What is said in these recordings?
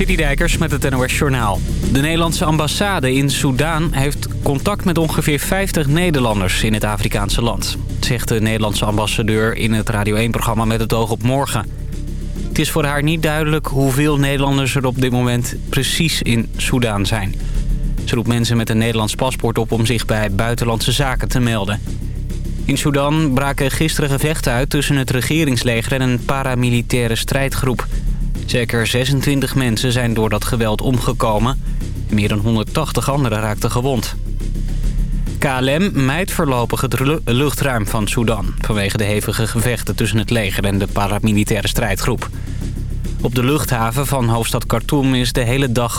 Citydijkers met het NOS Journaal. De Nederlandse ambassade in Soudaan heeft contact met ongeveer 50 Nederlanders in het Afrikaanse land. Zegt de Nederlandse ambassadeur in het Radio 1-programma Met het oog op morgen. Het is voor haar niet duidelijk hoeveel Nederlanders er op dit moment precies in Soudaan zijn. Ze roept mensen met een Nederlands paspoort op om zich bij buitenlandse zaken te melden. In Sudan braken gisteren gevechten uit tussen het regeringsleger en een paramilitaire strijdgroep. Zeker 26 mensen zijn door dat geweld omgekomen. Meer dan 180 anderen raakten gewond. KLM mijt voorlopig het luchtruim van Sudan... vanwege de hevige gevechten tussen het leger en de paramilitaire strijdgroep. Op de luchthaven van hoofdstad Khartoum is de hele dag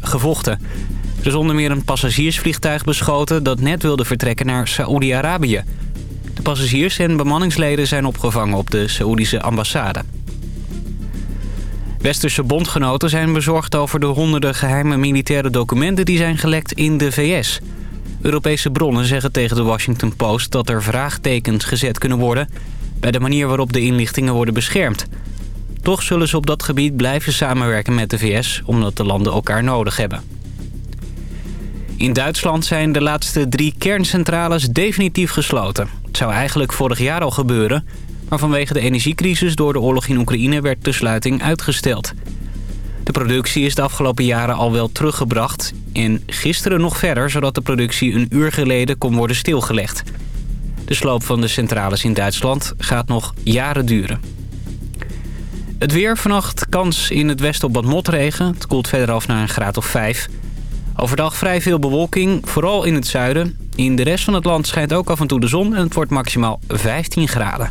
gevochten. Er is onder meer een passagiersvliegtuig beschoten... dat net wilde vertrekken naar Saoedi-Arabië. De passagiers en bemanningsleden zijn opgevangen op de Saoedische ambassade. Westerse bondgenoten zijn bezorgd over de honderden geheime militaire documenten die zijn gelekt in de VS. Europese bronnen zeggen tegen de Washington Post dat er vraagtekens gezet kunnen worden bij de manier waarop de inlichtingen worden beschermd. Toch zullen ze op dat gebied blijven samenwerken met de VS omdat de landen elkaar nodig hebben. In Duitsland zijn de laatste drie kerncentrales definitief gesloten. Het zou eigenlijk vorig jaar al gebeuren... maar vanwege de energiecrisis door de oorlog in Oekraïne werd de sluiting uitgesteld. De productie is de afgelopen jaren al wel teruggebracht... en gisteren nog verder, zodat de productie een uur geleden kon worden stilgelegd. De sloop van de centrales in Duitsland gaat nog jaren duren. Het weer vannacht kans in het westen op wat motregen. Het koelt verder af naar een graad of 5. Overdag vrij veel bewolking, vooral in het zuiden. In de rest van het land schijnt ook af en toe de zon en het wordt maximaal 15 graden.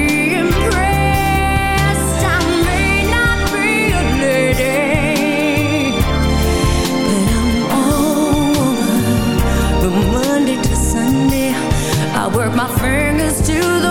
my fingers to the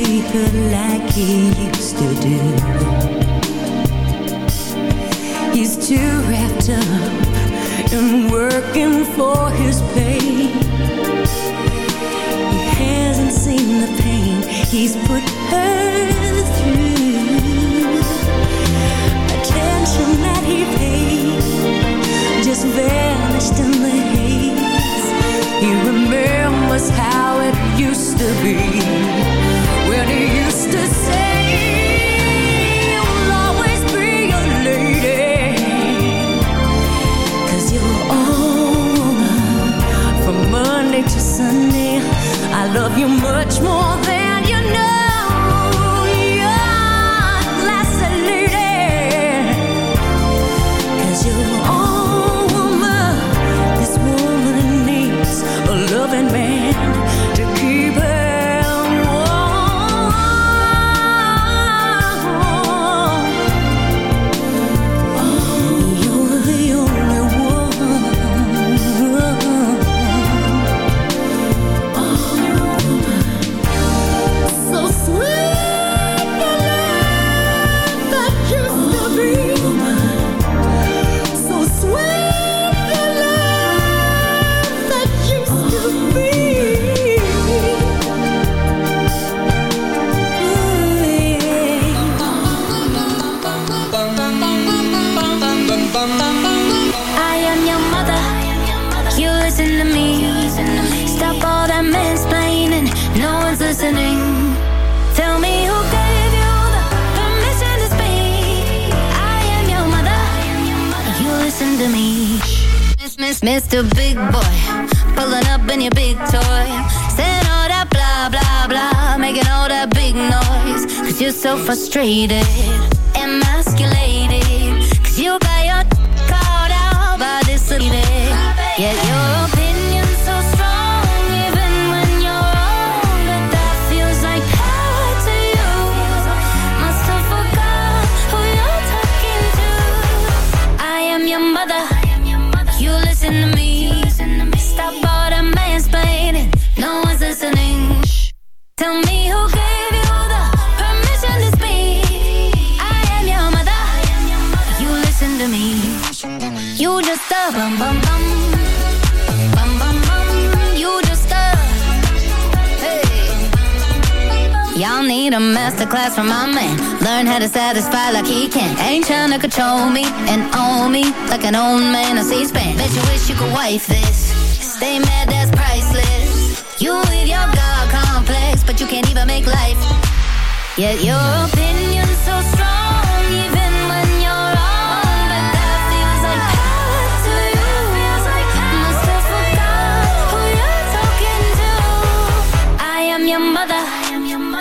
her like he used to do. He's too wrapped up in working for his Yet Need a masterclass from my man. Learn how to satisfy like he can. Ain't trying to control me and own me like an old man on C-SPAN. Bet you wish you could wife this. Stay mad, that's priceless. You with your God complex, but you can't even make life. Yet your opinion's so strong, even when you're wrong. But that feels like power to you. Have forgot who you're talking to. I am your mother.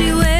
She wears,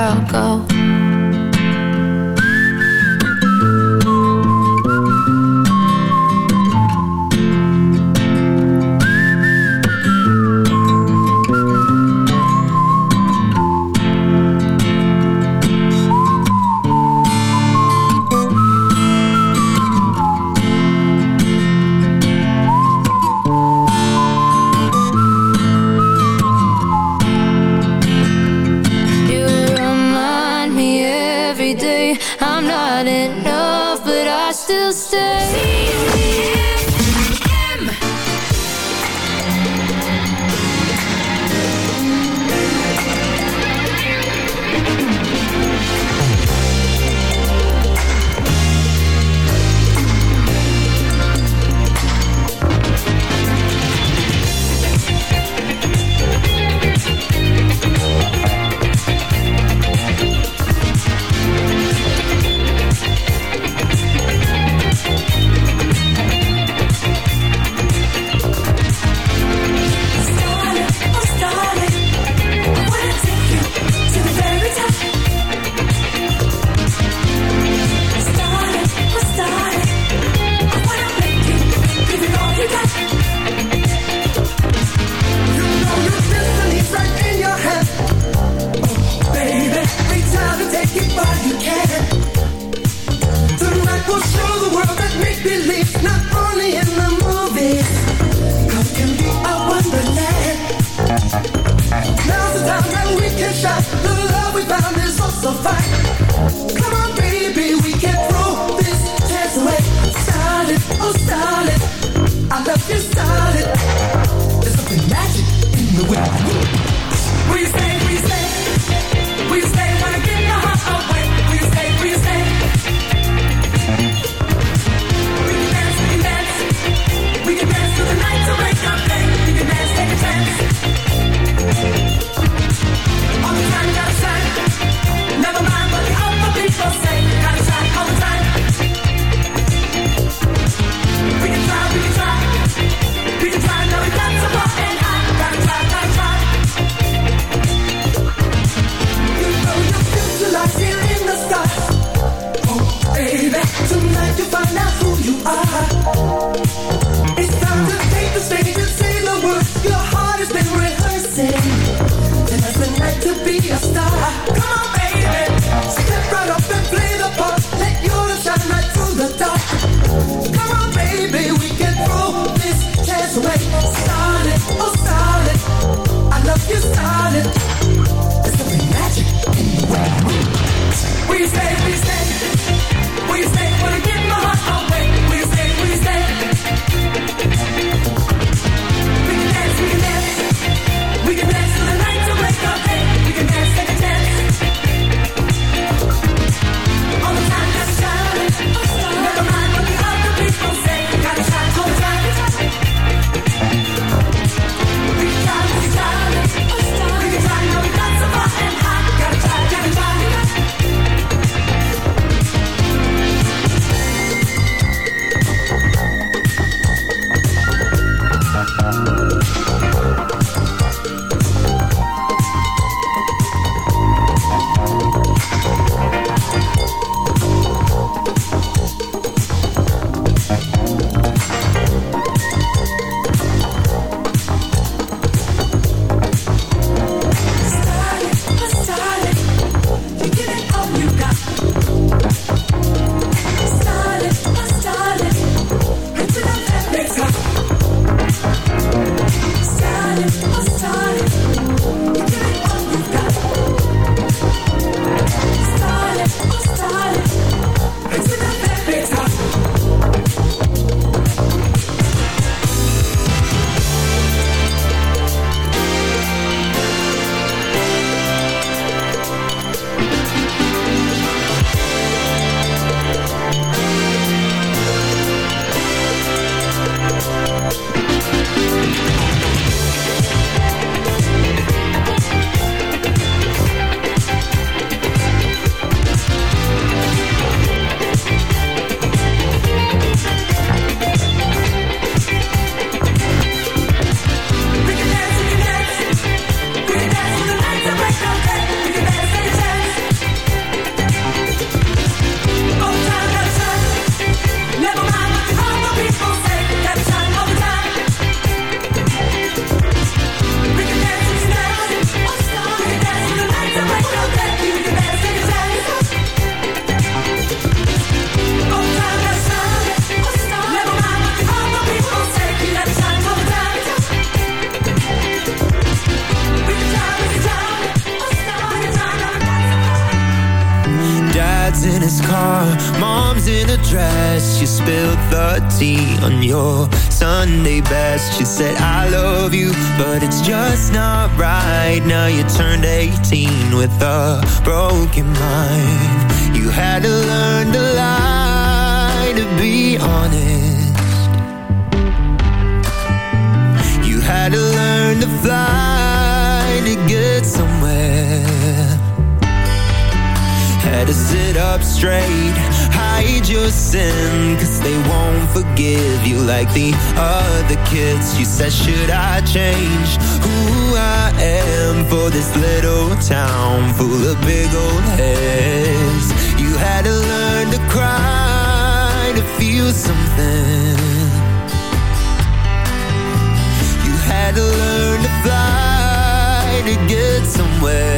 I'll go. that should I change who I am for this little town full of big old heads? You had to learn to cry to feel something. You had to learn to fly to get somewhere.